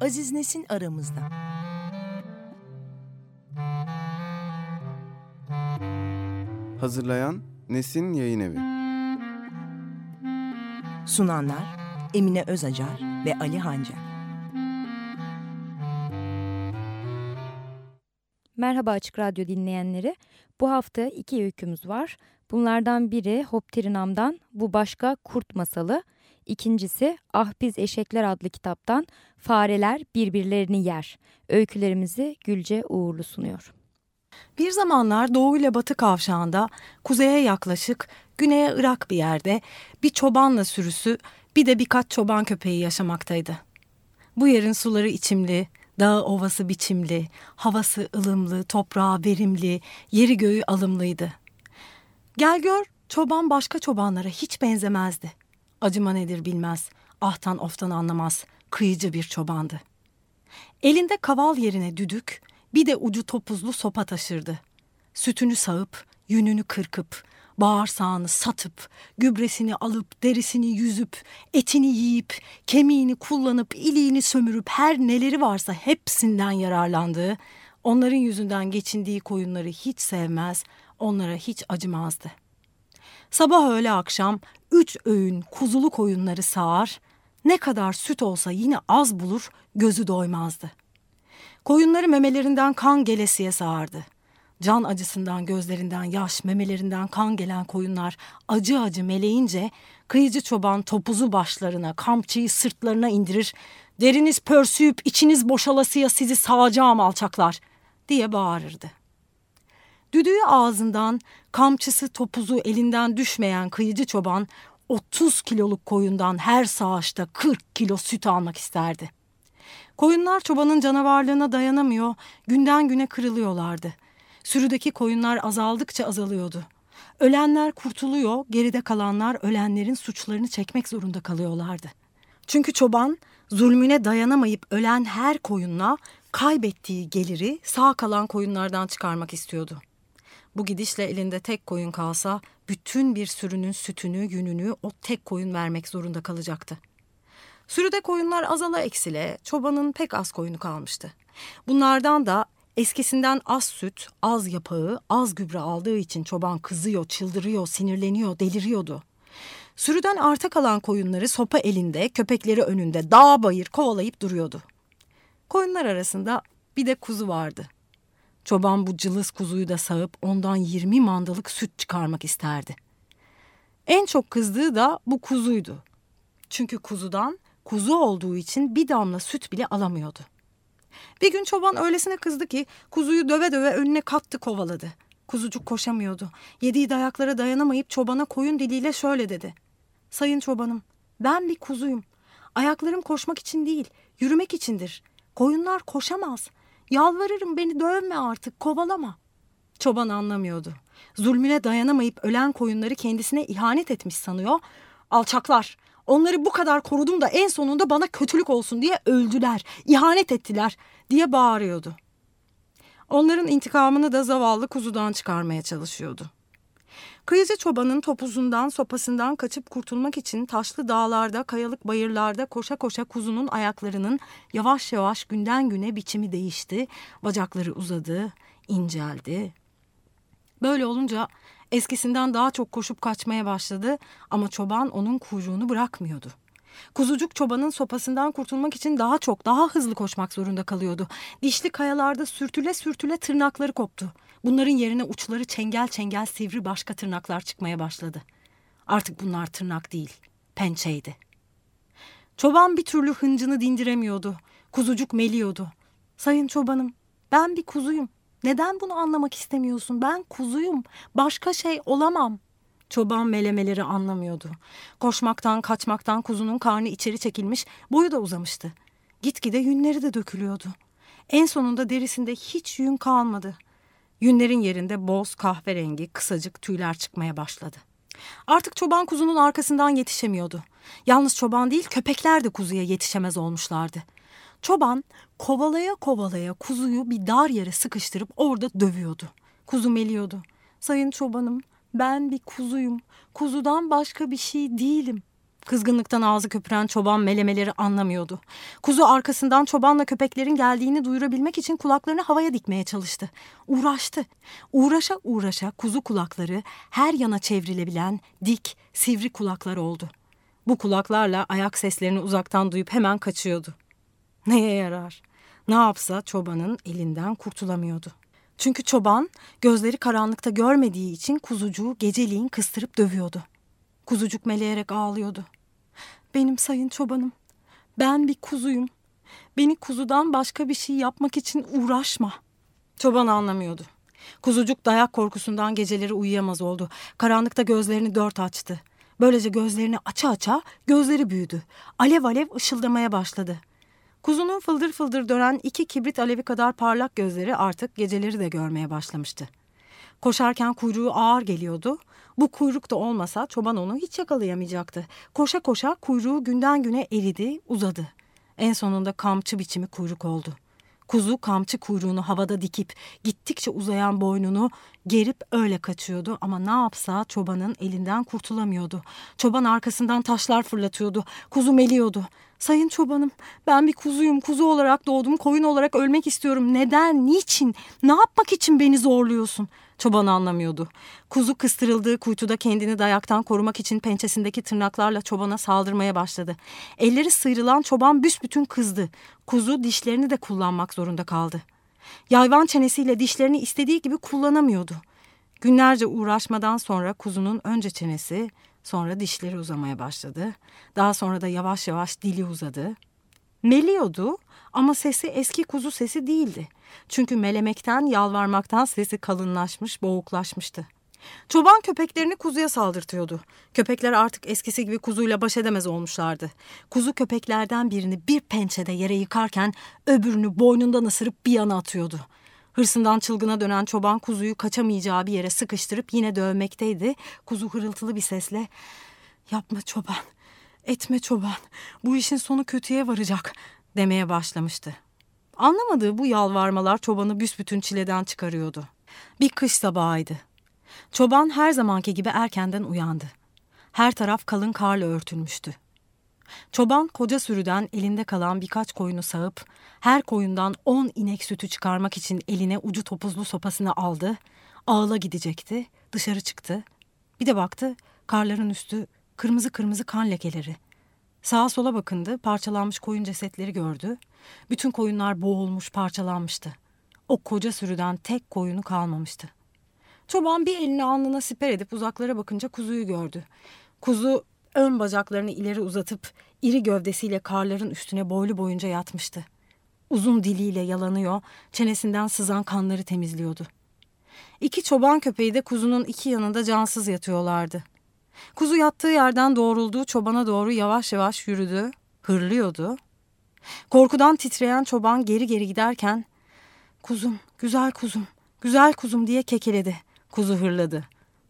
Aziz Nesin aramızda. Hazırlayan Nesin Yayın Evi. Sunanlar Emine Özacar ve Ali Hancar. Merhaba Açık Radyo dinleyenleri. Bu hafta iki öykümüz var. Bunlardan biri Hoptirinam'dan Bu Başka Kurt Masalı. İkincisi Ah Biz Eşekler adlı kitaptan Fareler Birbirlerini Yer. Öykülerimizi Gülce Uğurlu sunuyor. Bir zamanlar doğu ile batı kavşağında kuzeye yaklaşık güneye Irak bir yerde bir çobanla sürüsü bir de birkaç çoban köpeği yaşamaktaydı. Bu yerin suları içimli, dağı ovası biçimli, havası ılımlı, toprağı verimli, yeri göğü alımlıydı. Gel gör çoban başka çobanlara hiç benzemezdi. Acıma nedir bilmez, ahtan oftan anlamaz, kıyıcı bir çobandı. Elinde kaval yerine düdük, bir de ucu topuzlu sopa taşırdı. Sütünü sağıp, yününü kırkıp, bağırsağını satıp, gübresini alıp, derisini yüzüp, etini yiyip, kemiğini kullanıp, iliğini sömürüp her neleri varsa hepsinden yararlandığı, onların yüzünden geçindiği koyunları hiç sevmez, onlara hiç acımazdı. Sabah öğle akşam üç öğün kuzulu koyunları sağar, ne kadar süt olsa yine az bulur, gözü doymazdı. Koyunları memelerinden kan gelesiye sağardı. Can acısından gözlerinden yaş, memelerinden kan gelen koyunlar acı acı meleyince kıyıcı çoban topuzu başlarına, kamçıyı sırtlarına indirir. Deriniz pörsüyüp içiniz boşalasıya sizi sağacağım alçaklar diye bağırırdı. Düdüğü ağzından, kamçısı topuzu elinden düşmeyen kıyıcı çoban 30 kiloluk koyundan her sağışta 40 kilo süt almak isterdi. Koyunlar çobanın canavarlığına dayanamıyor, günden güne kırılıyorlardı. Sürüdeki koyunlar azaldıkça azalıyordu. Ölenler kurtuluyor, geride kalanlar ölenlerin suçlarını çekmek zorunda kalıyorlardı. Çünkü çoban zulmüne dayanamayıp ölen her koyunla kaybettiği geliri sağ kalan koyunlardan çıkarmak istiyordu. Bu gidişle elinde tek koyun kalsa bütün bir sürünün sütünü, yününü o tek koyun vermek zorunda kalacaktı. Sürüde koyunlar azala eksile, çobanın pek az koyunu kalmıştı. Bunlardan da eskisinden az süt, az yapağı, az gübre aldığı için çoban kızıyor, çıldırıyor, sinirleniyor, deliriyordu. Sürüden arta kalan koyunları sopa elinde, köpekleri önünde dağ bayır kovalayıp duruyordu. Koyunlar arasında bir de kuzu vardı. Çoban bu cılız kuzuyu da sağıp ondan 20 mandalık süt çıkarmak isterdi. En çok kızdığı da bu kuzuydu. Çünkü kuzudan kuzu olduğu için bir damla süt bile alamıyordu. Bir gün çoban öylesine kızdı ki kuzuyu döve döve önüne kattı kovaladı. Kuzucuk koşamıyordu. Yediği dayaklara dayanamayıp çobana koyun diliyle şöyle dedi. Sayın çobanım ben bir kuzuyum. Ayaklarım koşmak için değil yürümek içindir. Koyunlar koşamaz. Yalvarırım beni dövme artık kovalama. Çoban anlamıyordu. Zulmüne dayanamayıp ölen koyunları kendisine ihanet etmiş sanıyor. Alçaklar onları bu kadar korudum da en sonunda bana kötülük olsun diye öldüler, ihanet ettiler diye bağırıyordu. Onların intikamını da zavallı kuzudan çıkarmaya çalışıyordu. Kıyıcı çobanın topuzundan, sopasından kaçıp kurtulmak için taşlı dağlarda, kayalık bayırlarda koşa koşa kuzunun ayaklarının yavaş yavaş günden güne biçimi değişti. Bacakları uzadı, inceldi. Böyle olunca eskisinden daha çok koşup kaçmaya başladı ama çoban onun kuyruğunu bırakmıyordu. Kuzucuk çobanın sopasından kurtulmak için daha çok, daha hızlı koşmak zorunda kalıyordu. Dişli kayalarda sürtüle sürtüle tırnakları koptu. Bunların yerine uçları çengel çengel sivri başka tırnaklar çıkmaya başladı. Artık bunlar tırnak değil, pençeydi. Çoban bir türlü hıncını dindiremiyordu. Kuzucuk meliyordu. Sayın çobanım, ben bir kuzuyum. Neden bunu anlamak istemiyorsun? Ben kuzuyum. Başka şey olamam. Çoban melemeleri anlamıyordu. Koşmaktan, kaçmaktan kuzunun karnı içeri çekilmiş, boyu da uzamıştı. Gitgide yünleri de dökülüyordu. En sonunda derisinde hiç yün kalmadı. Yünlerin yerinde boz kahverengi kısacık tüyler çıkmaya başladı. Artık çoban kuzunun arkasından yetişemiyordu. Yalnız çoban değil köpekler de kuzuya yetişemez olmuşlardı. Çoban kovalaya kovalaya kuzuyu bir dar yere sıkıştırıp orada dövüyordu. Kuzu meliyordu. Sayın çobanım ben bir kuzuyum. Kuzudan başka bir şey değilim. Kızgınlıktan ağzı köpüren çoban melemeleri anlamıyordu. Kuzu arkasından çobanla köpeklerin geldiğini duyurabilmek için kulaklarını havaya dikmeye çalıştı. Uğraştı. Uğraşa uğraşa kuzu kulakları her yana çevrilebilen dik, sivri kulaklar oldu. Bu kulaklarla ayak seslerini uzaktan duyup hemen kaçıyordu. Neye yarar? Ne yapsa çobanın elinden kurtulamıyordu. Çünkü çoban gözleri karanlıkta görmediği için kuzucuğu geceliğin kıstırıp dövüyordu. Kuzucuk meleyerek ağlıyordu. Benim sayın çobanım, ben bir kuzuyum. Beni kuzudan başka bir şey yapmak için uğraşma. Çoban anlamıyordu. Kuzucuk dayak korkusundan geceleri uyuyamaz oldu. Karanlıkta gözlerini dört açtı. Böylece gözlerini aça aça gözleri büyüdü. Alev alev ışıldamaya başladı. Kuzunun fıldır fıldır dönen iki kibrit alevi kadar parlak gözleri artık geceleri de görmeye başlamıştı. Koşarken kuyruğu ağır geliyordu. Bu kuyruk da olmasa çoban onu hiç yakalayamayacaktı. Koşa koşa kuyruğu günden güne eridi, uzadı. En sonunda kamçı biçimi kuyruk oldu. Kuzu kamçı kuyruğunu havada dikip gittikçe uzayan boynunu gerip öyle kaçıyordu ama ne yapsa çobanın elinden kurtulamıyordu. Çoban arkasından taşlar fırlatıyordu. Kuzu meliyordu. Sayın çobanım ben bir kuzuyum. Kuzu olarak doğdum. Koyun olarak ölmek istiyorum. Neden? Niçin? Ne yapmak için beni zorluyorsun? Çoban anlamıyordu. Kuzu kıstırıldığı kuytuda kendini dayaktan korumak için pençesindeki tırnaklarla çobana saldırmaya başladı. Elleri sıyrılan çoban büsbütün kızdı. Kuzu dişlerini de kullanmak zorunda kaldı. Yayvan çenesiyle dişlerini istediği gibi kullanamıyordu. Günlerce uğraşmadan sonra kuzunun önce çenesi, sonra dişleri uzamaya başladı. Daha sonra da yavaş yavaş dili uzadı. Meliyordu ama sesi eski kuzu sesi değildi. Çünkü melemekten, yalvarmaktan sesi kalınlaşmış, boğuklaşmıştı. Çoban köpeklerini kuzuya saldırtıyordu. Köpekler artık eskisi gibi kuzuyla baş edemez olmuşlardı. Kuzu köpeklerden birini bir pençede yere yıkarken öbürünü boynundan ısırıp bir yana atıyordu. Hırsından çılgına dönen çoban kuzuyu kaçamayacağı bir yere sıkıştırıp yine dövmekteydi. Kuzu hırıltılı bir sesle ''Yapma çoban, etme çoban, bu işin sonu kötüye varacak.'' demeye başlamıştı. Anlamadığı bu yalvarmalar çobanı büsbütün çileden çıkarıyordu. Bir kış sabahıydı. Çoban her zamanki gibi erkenden uyandı. Her taraf kalın karla örtülmüştü. Çoban koca sürüden elinde kalan birkaç koyunu sağıp her koyundan on inek sütü çıkarmak için eline ucu topuzlu sopasını aldı. Ağla gidecekti. Dışarı çıktı. Bir de baktı karların üstü kırmızı kırmızı kan lekeleri. Sağa sola bakındı, parçalanmış koyun cesetleri gördü. Bütün koyunlar boğulmuş, parçalanmıştı. O koca sürüden tek koyunu kalmamıştı. Çoban bir elini alnına siper edip uzaklara bakınca kuzuyu gördü. Kuzu ön bacaklarını ileri uzatıp iri gövdesiyle karların üstüne boylu boyunca yatmıştı. Uzun diliyle yalanıyor, çenesinden sızan kanları temizliyordu. İki çoban köpeği de kuzunun iki yanında cansız yatıyorlardı. Kuzu yattığı yerden doğrulduğu çobana doğru yavaş yavaş yürüdü, hırlıyordu. Korkudan titreyen çoban geri geri giderken kuzum, güzel kuzum, güzel kuzum diye kekeledi. Kuzu hırladı.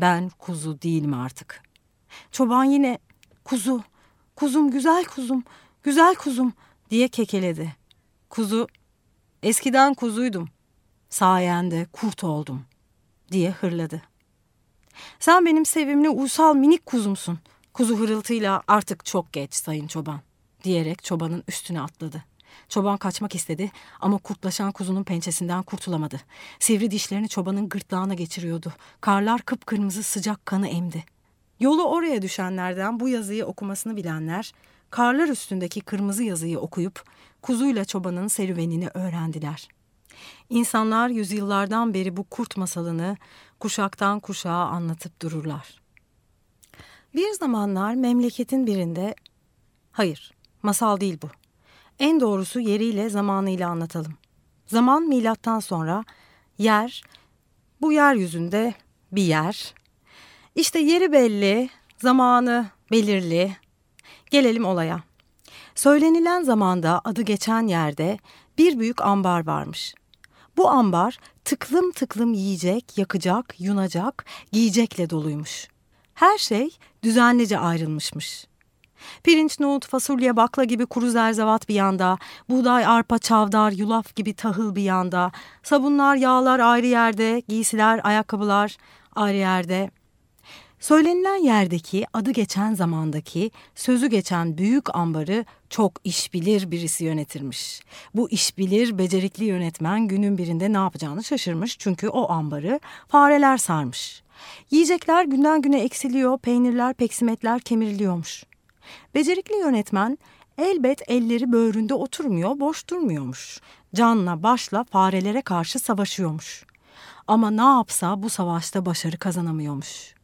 Ben kuzu değilim artık. Çoban yine kuzu, kuzum güzel kuzum, güzel kuzum diye kekeledi. Kuzu, eskiden kuzuydum, sayende kurt oldum diye hırladı. Sen benim sevimli uysal minik kuzumsun. Kuzu hırıltıyla artık çok geç sayın çoban diyerek çobanın üstüne atladı. Çoban kaçmak istedi ama kurtlaşan kuzunun pençesinden kurtulamadı. Sivri dişlerini çobanın gırtlağına geçiriyordu. Karlar kıpkırmızı sıcak kanı emdi. Yolu oraya düşenlerden bu yazıyı okumasını bilenler, karlar üstündeki kırmızı yazıyı okuyup kuzuyla çobanın serüvenini öğrendiler. İnsanlar yüzyıllardan beri bu kurt masalını kuşaktan kuşağa anlatıp dururlar. Bir zamanlar memleketin birinde, hayır masal değil bu, en doğrusu yeriyle zamanıyla anlatalım. Zaman milattan sonra, yer, bu yeryüzünde bir yer. İşte yeri belli, zamanı belirli. Gelelim olaya. Söylenilen zamanda adı geçen yerde bir büyük ambar varmış. Bu ambar tıklım tıklım yiyecek, yakacak, yunacak, giyecekle doluymuş. Her şey düzenlice ayrılmışmış. Pirinç, nohut, fasulye, bakla gibi kuru zerzevat bir yanda, buğday, arpa, çavdar, yulaf gibi tahıl bir yanda, sabunlar, yağlar ayrı yerde, giysiler, ayakkabılar ayrı yerde. Söylenilen yerdeki, adı geçen zamandaki, sözü geçen büyük ambarı çok işbilir birisi yönetirmiş. Bu işbilir, becerikli yönetmen günün birinde ne yapacağını şaşırmış çünkü o ambarı fareler sarmış. Yiyecekler günden güne eksiliyor, peynirler, peksimetler kemiriliyormuş. Becerikli yönetmen elbet elleri böğründe oturmuyor, boş durmuyormuş. Canla başla farelere karşı savaşıyormuş. Ama ne yapsa bu savaşta başarı kazanamıyormuş.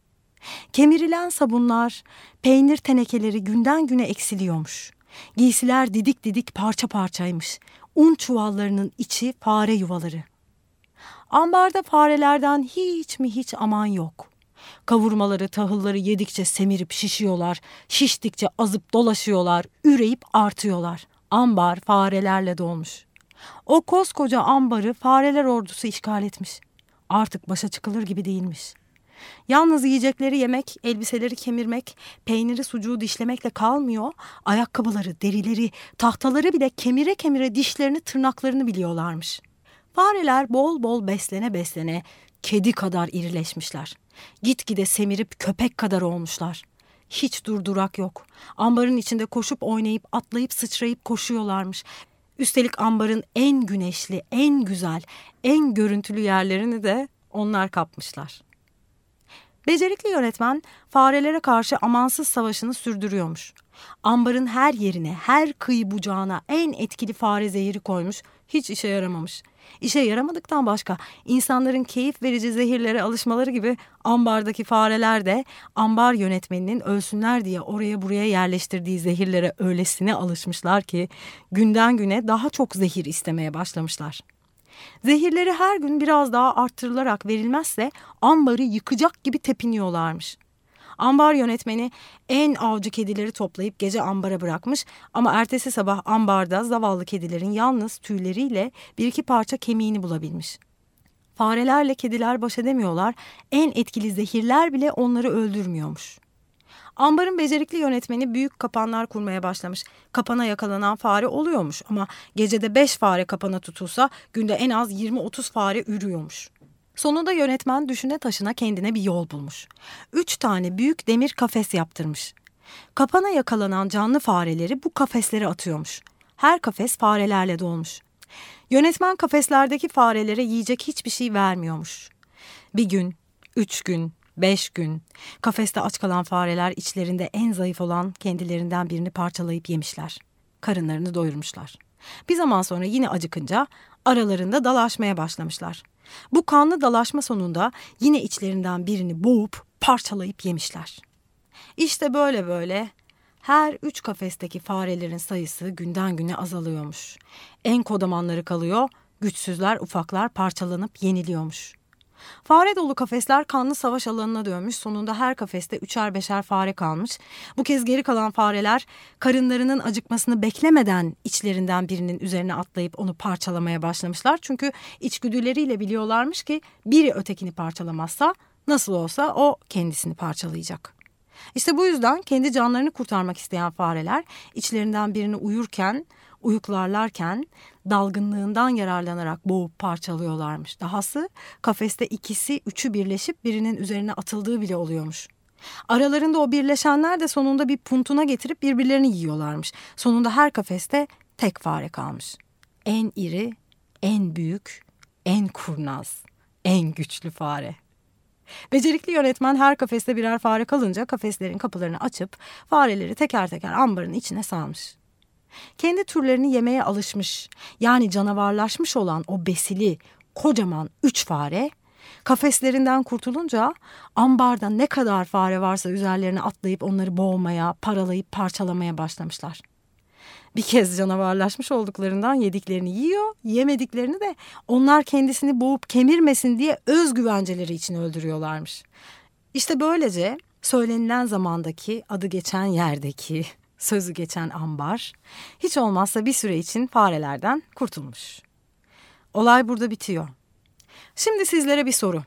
Kemirilen sabunlar, peynir tenekeleri günden güne eksiliyormuş. Giysiler didik didik parça parçaymış. Un çuvallarının içi fare yuvaları. Ambarda farelerden hiç mi hiç aman yok. Kavurmaları, tahılları yedikçe semirip şişiyorlar, şiştikçe azıp dolaşıyorlar, üreyip artıyorlar. Ambar farelerle dolmuş. O koskoca ambarı fareler ordusu işgal etmiş. Artık başa çıkılır gibi değilmiş. Yalnız yiyecekleri yemek, elbiseleri kemirmek, peyniri sucuğu dişlemekle kalmıyor. Ayakkabıları, derileri, tahtaları bile kemire kemire dişlerini, tırnaklarını biliyorlarmış. Fareler bol bol beslene beslene kedi kadar irileşmişler. Gitgide semirip köpek kadar olmuşlar. Hiç durdurak yok. Ambarın içinde koşup oynayıp atlayıp sıçrayıp koşuyorlarmış. Üstelik ambarın en güneşli, en güzel, en görüntülü yerlerini de onlar kapmışlar. Becerikli yönetmen farelere karşı amansız savaşını sürdürüyormuş. Ambarın her yerine, her kıyı bucağına en etkili fare zehiri koymuş. Hiç işe yaramamış. İşe yaramadıktan başka insanların keyif verici zehirlere alışmaları gibi ambardaki fareler de ambar yönetmeninin ölsünler diye oraya buraya yerleştirdiği zehirlere öylesine alışmışlar ki günden güne daha çok zehir istemeye başlamışlar. Zehirleri her gün biraz daha arttırılarak verilmezse ambarı yıkacak gibi tepiniyorlarmış. Ambar yönetmeni en avcı kedileri toplayıp gece ambara bırakmış ama ertesi sabah ambarda zavallı kedilerin yalnız tüyleriyle bir iki parça kemiğini bulabilmiş. Farelerle kediler baş edemiyorlar, en etkili zehirler bile onları öldürmüyormuş. Ambarın becerikli yönetmeni büyük kapanlar kurmaya başlamış. Kapana yakalanan fare oluyormuş ama gecede 5 fare kapana tutulsa günde en az 20-30 fare ürüyormuş. Sonunda yönetmen düşüne taşına kendine bir yol bulmuş. Üç tane büyük demir kafes yaptırmış. Kapana yakalanan canlı fareleri bu kafeslere atıyormuş. Her kafes farelerle dolmuş. Yönetmen kafeslerdeki farelere yiyecek hiçbir şey vermiyormuş. Bir gün, üç gün, beş gün kafeste aç kalan fareler içlerinde en zayıf olan kendilerinden birini parçalayıp yemişler. Karınlarını doyurmuşlar. Bir zaman sonra yine acıkınca aralarında dalaşmaya başlamışlar. Bu kanlı dalaşma sonunda yine içlerinden birini boğup parçalayıp yemişler. İşte böyle böyle her üç kafesteki farelerin sayısı günden güne azalıyormuş. En kodamanları kalıyor, güçsüzler ufaklar parçalanıp yeniliyormuş. Fare dolu kafesler kanlı savaş alanına dönmüş. Sonunda her kafeste üçer beşer fare kalmış. Bu kez geri kalan fareler karınlarının acıkmasını beklemeden içlerinden birinin üzerine atlayıp onu parçalamaya başlamışlar. Çünkü içgüdüleriyle biliyorlarmış ki biri ötekini parçalamazsa nasıl olsa o kendisini parçalayacak. İşte bu yüzden kendi canlarını kurtarmak isteyen fareler içlerinden birini uyurken uyuklarlarken dalgınlığından yararlanarak boğup parçalıyorlarmış. Dahası kafeste ikisi üçü birleşip birinin üzerine atıldığı bile oluyormuş. Aralarında o birleşenler de sonunda bir puntuna getirip birbirlerini yiyorlarmış. Sonunda her kafeste tek fare kalmış. En iri, en büyük, en kurnaz, en güçlü fare. Becerikli yönetmen her kafeste birer fare kalınca kafeslerin kapılarını açıp fareleri teker teker ambarın içine salmış. Kendi türlerini yemeye alışmış yani canavarlaşmış olan o besili kocaman üç fare kafeslerinden kurtulunca ambarda ne kadar fare varsa üzerlerine atlayıp onları boğmaya, paralayıp parçalamaya başlamışlar. Bir kez canavarlaşmış olduklarından yediklerini yiyor, yemediklerini de onlar kendisini boğup kemirmesin diye özgüvenceleri için öldürüyorlarmış. İşte böylece söylenilen zamandaki adı geçen yerdeki sözü geçen ambar hiç olmazsa bir süre için farelerden kurtulmuş. Olay burada bitiyor. Şimdi sizlere bir soru.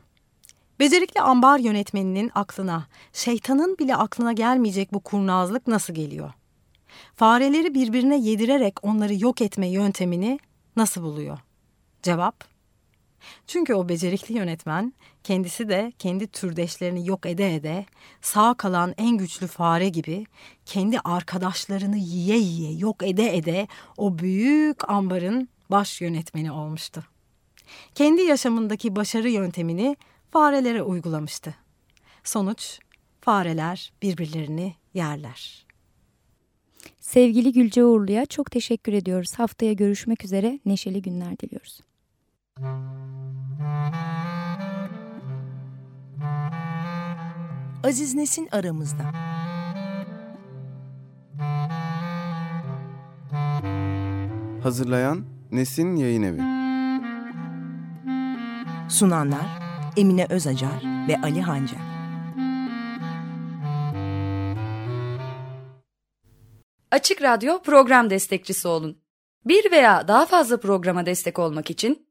Becerikli ambar yönetmeninin aklına, şeytanın bile aklına gelmeyecek bu kurnazlık nasıl geliyor? Fareleri birbirine yedirerek onları yok etme yöntemini nasıl buluyor? Cevap Çünkü o becerikli yönetmen kendisi de kendi türdeşlerini yok ede ede sağ kalan en güçlü fare gibi kendi arkadaşlarını yiye yiye yok ede ede o büyük ambarın baş yönetmeni olmuştu. Kendi yaşamındaki başarı yöntemini farelere uygulamıştı. Sonuç fareler birbirlerini yerler. Sevgili Gülce Uğurlu'ya çok teşekkür ediyoruz. Haftaya görüşmek üzere. Neşeli günler diliyoruz. Aziz Nesin aramızda. Hazırlayan Nesin Yayın Evi. Sunanlar Emine Özacar ve Ali Hancar. Açık Radyo program destekçisi olun. Bir veya daha fazla programa destek olmak için